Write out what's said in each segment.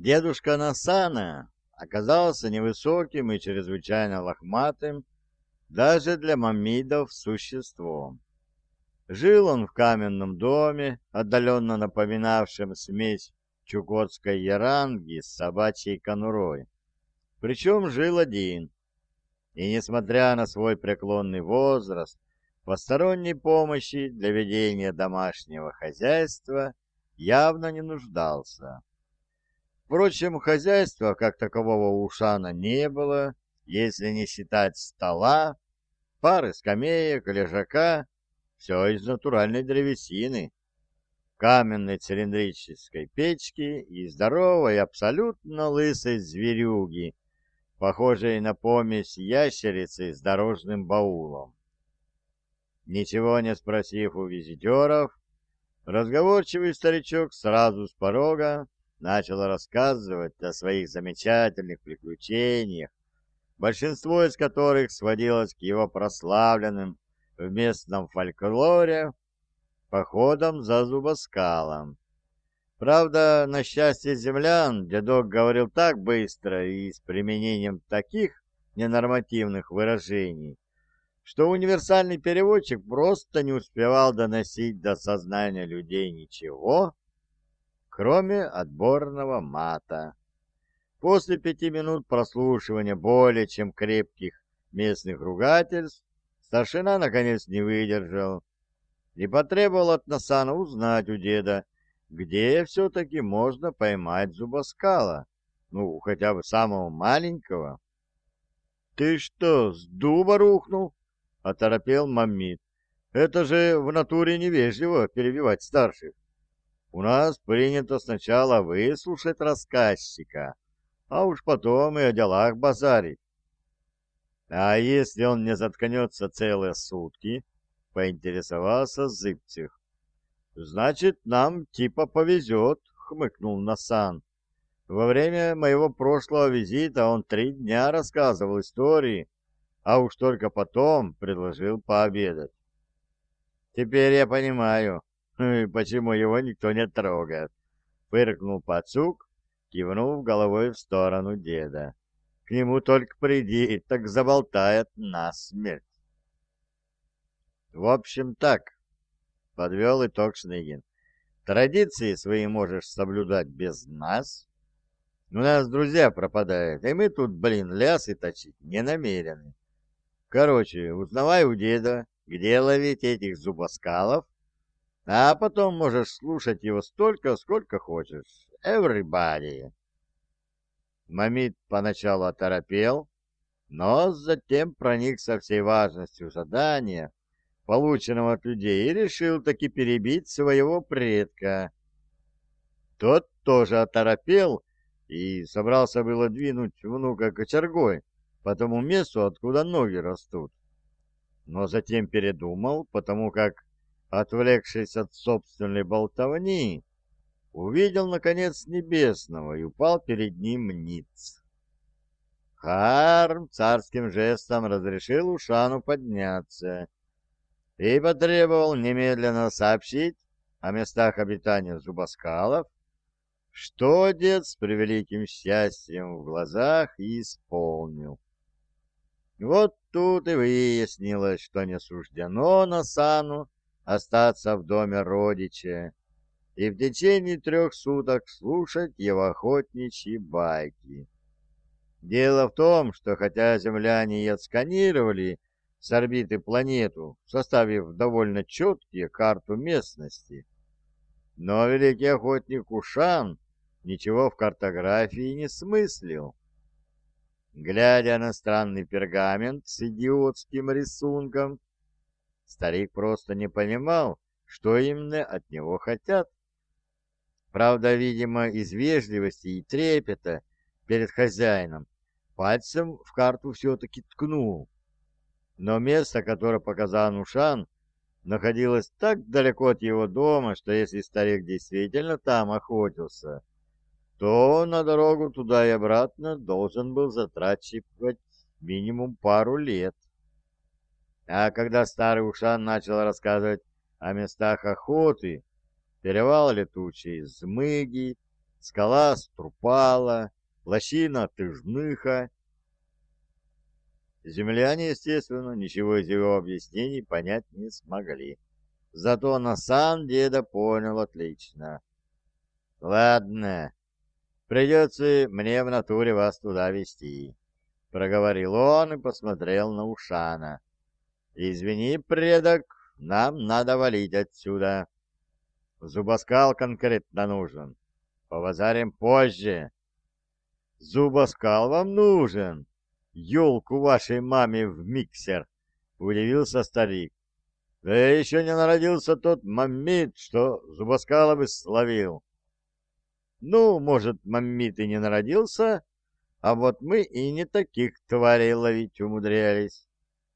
Дедушка Насана оказался невысоким и чрезвычайно лохматым даже для мамидов существом. Жил он в каменном доме, отдаленно напоминавшем смесь чукотской яранги с собачьей конурой. Причем жил один. И, несмотря на свой преклонный возраст, посторонней помощи для ведения домашнего хозяйства явно не нуждался. Впрочем, хозяйства как такового у Ушана не было, если не считать стола, пары скамеек, лежака, все из натуральной древесины, каменной цилиндрической печки и здоровой, абсолютно лысой зверюги, похожей на помесь ящерицы с дорожным баулом. Ничего не спросив у визитеров, разговорчивый старичок сразу с порога начал рассказывать о своих замечательных приключениях, большинство из которых сводилось к его прославленным в местном фольклоре походам за зубоскалом. Правда, на счастье землян, дедок говорил так быстро и с применением таких ненормативных выражений, что универсальный переводчик просто не успевал доносить до сознания людей ничего, кроме отборного мата. После пяти минут прослушивания более чем крепких местных ругательств старшина наконец не выдержал и потребовал от Насана узнать у деда, где все-таки можно поймать зубоскала, ну, хотя бы самого маленького. — Ты что, с дуба рухнул? — оторопел Маммит. — Это же в натуре невежливо перебивать старших. У нас принято сначала выслушать рассказчика, а уж потом и о делах базарить. А если он не заткнется целые сутки, поинтересовался Зыбцев. Значит, нам типа повезет, хмыкнул Насан. Во время моего прошлого визита он три дня рассказывал истории, а уж только потом предложил пообедать. Теперь я понимаю, почему его никто не трогает. Фыркнул пацук, кивнув головой в сторону деда. К нему только приди, так заболтает насмерть. В общем так, подвел итог Шныгин. Традиции свои можешь соблюдать без нас. У нас друзья пропадают, и мы тут, блин, лясы точить не намерены. Короче, узнавай у деда, где ловить этих зубоскалов, а потом можешь слушать его столько, сколько хочешь. Everybody. Мамид поначалу оторопел, но затем проник со всей важностью задания, полученного от людей, и решил таки перебить своего предка. Тот тоже оторопел и собрался было двинуть внука кочергой по тому месту, откуда ноги растут. Но затем передумал, потому как отвлекшись от собственной болтовни, увидел, наконец, небесного и упал перед ним ниц. Харм царским жестом разрешил Ушану подняться и потребовал немедленно сообщить о местах обитания зубоскалов, что дед с превеликим счастьем в глазах исполнил. Вот тут и выяснилось, что не суждено Насану остаться в доме родича и в течение трех суток слушать его охотничьи байки. Дело в том, что хотя земляне и отсканировали с орбиты планету, составив довольно четкие карту местности, но великий охотник Ушан ничего в картографии не смыслил. Глядя на странный пергамент с идиотским рисунком, Старик просто не понимал, что именно от него хотят. Правда, видимо, из вежливости и трепета перед хозяином пальцем в карту все-таки ткнул. Но место, которое показал Нушан, находилось так далеко от его дома, что если старик действительно там охотился, то на дорогу туда и обратно должен был затрачивать минимум пару лет. А когда старый Ушан начал рассказывать о местах охоты, перевал летучей змыги, скала струпала, лощина тыжныха. Земляне, естественно, ничего из его объяснений понять не смогли. Зато на сам деда понял отлично. «Ладно, придется мне в натуре вас туда вести», — проговорил он и посмотрел на Ушана. «Извини, предок, нам надо валить отсюда. Зубоскал конкретно нужен. Повазарим позже». «Зубоскал вам нужен? Ёлку вашей маме в миксер!» — удивился старик. Да еще не народился тот маммит, что Зубаскалов словил. Ну, может, маммит и не народился, а вот мы и не таких тварей ловить умудрялись.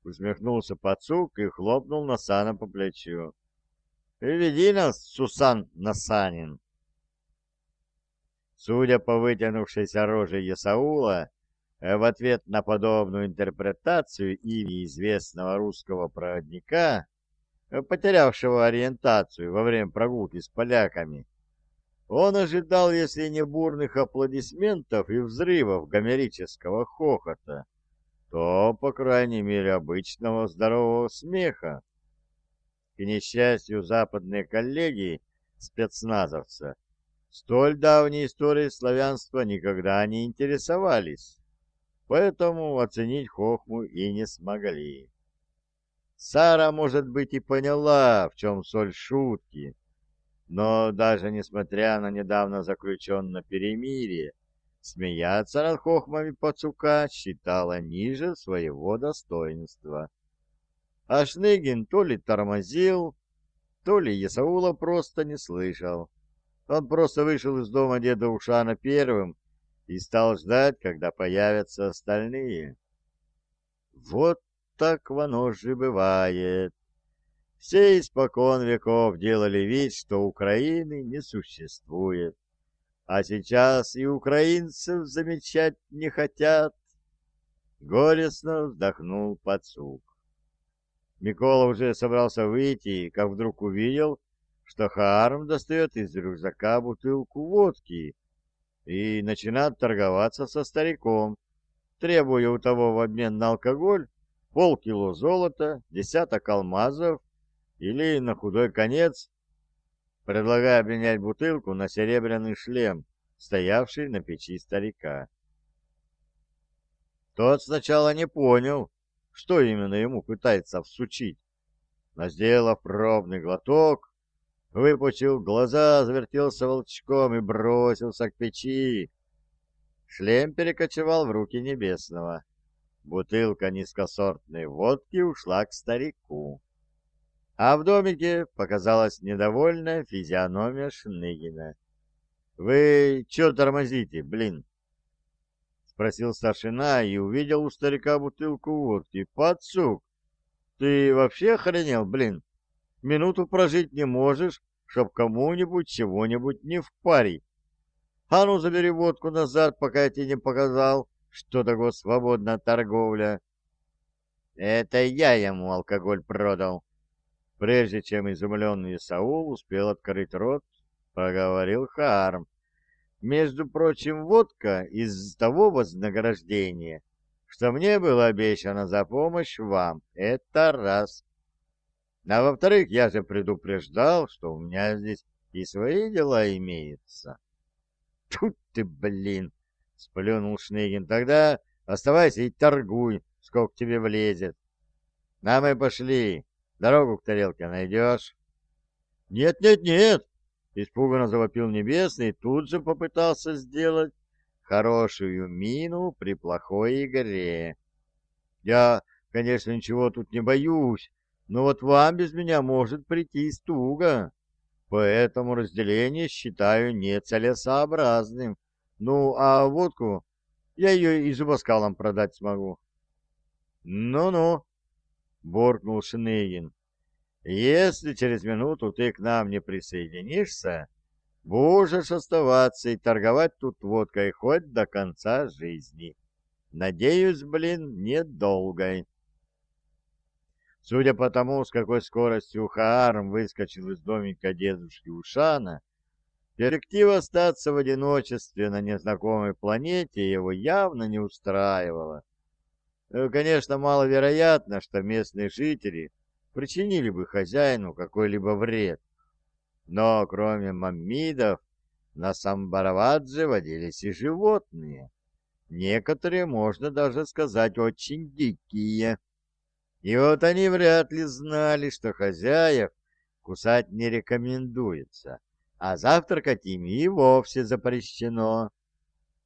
Усмехнулся пацук и хлопнул Насана по плечу. «Веди нас, Сусан Насанин!» Судя по вытянувшейся роже Ясаула, в ответ на подобную интерпретацию имени известного русского проводника, потерявшего ориентацию во время прогулки с поляками. Он ожидал, если не бурных аплодисментов и взрывов гомерического хохота, то, по крайней мере, обычного здорового смеха. К несчастью, западные коллеги спецназовца столь давней историей славянства никогда не интересовались, поэтому оценить хохму и не смогли. Сара, может быть, и поняла, в чем соль шутки, но даже несмотря на недавно заключенное перемирие, смеяться над хохмами пацука считала ниже своего достоинства. А Шныгин то ли тормозил, то ли Ясаула просто не слышал. Он просто вышел из дома деда Ушана первым и стал ждать, когда появятся остальные. Вот так воно же бывает. Все испокон веков делали вид, что Украины не существует. А сейчас и украинцев замечать не хотят. Горестно вздохнул подсук. Микола уже собрался выйти, как вдруг увидел, что Хаарм достает из рюкзака бутылку водки и начинает торговаться со стариком, требуя у того в обмен на алкоголь полкило золота, десяток алмазов или, на худой конец, предлагая обменять бутылку на серебряный шлем, стоявший на печи старика. Тот сначала не понял, что именно ему пытается всучить, но, сделав пробный глоток, выпучил глаза, завертелся волчком и бросился к печи. Шлем перекочевал в руки Небесного. Бутылка низкосортной водки ушла к старику. А в домике показалась недовольная физиономия Шныгина. «Вы чё тормозите, блин?» Спросил старшина и увидел у старика бутылку водки. «Пацук, ты вообще охренел, блин? Минуту прожить не можешь, чтоб кому-нибудь чего-нибудь не впарить. А ну, забери водку назад, пока я тебе не показал, что такое свободная торговля. Это я ему алкоголь продал. Прежде чем изумленный Саул успел открыть рот, проговорил Харм. Между прочим, водка из того вознаграждения, что мне было обещано за помощь вам. Это раз. А во-вторых, я же предупреждал, что у меня здесь и свои дела имеются. Тут ты, блин! — сплюнул Шныгин. — Тогда оставайся и торгуй, сколько тебе влезет. — На мы пошли. Дорогу к тарелке найдешь? «Нет, нет, нет!» — испуганно завопил Небесный и тут же попытался сделать хорошую мину при плохой игре. «Я, конечно, ничего тут не боюсь, но вот вам без меня может прийти стуга, поэтому разделение считаю нецелесообразным. Ну, а водку я ее и зубоскалом продать смогу. Ну-ну, буркнул Шныгин. Если через минуту ты к нам не присоединишься, будешь оставаться и торговать тут водкой хоть до конца жизни. Надеюсь, блин, недолгой. Судя по тому, с какой скоростью Хаарм выскочил из домика дедушки Ушана, Перспектива остаться в одиночестве на незнакомой планете его явно не устраивала. Э, конечно, маловероятно, что местные жители причинили бы хозяину какой-либо вред. Но кроме маммидов на Самбаравадзе водились и животные. Некоторые, можно даже сказать, очень дикие. И вот они вряд ли знали, что хозяев кусать не рекомендуется а завтракать ими и вовсе запрещено.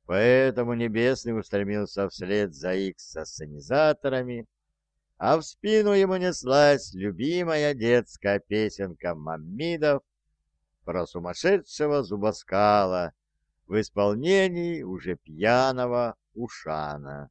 Поэтому Небесный устремился вслед за их с ассенизаторами, а в спину ему неслась любимая детская песенка маммидов про сумасшедшего зубоскала в исполнении уже пьяного Ушана.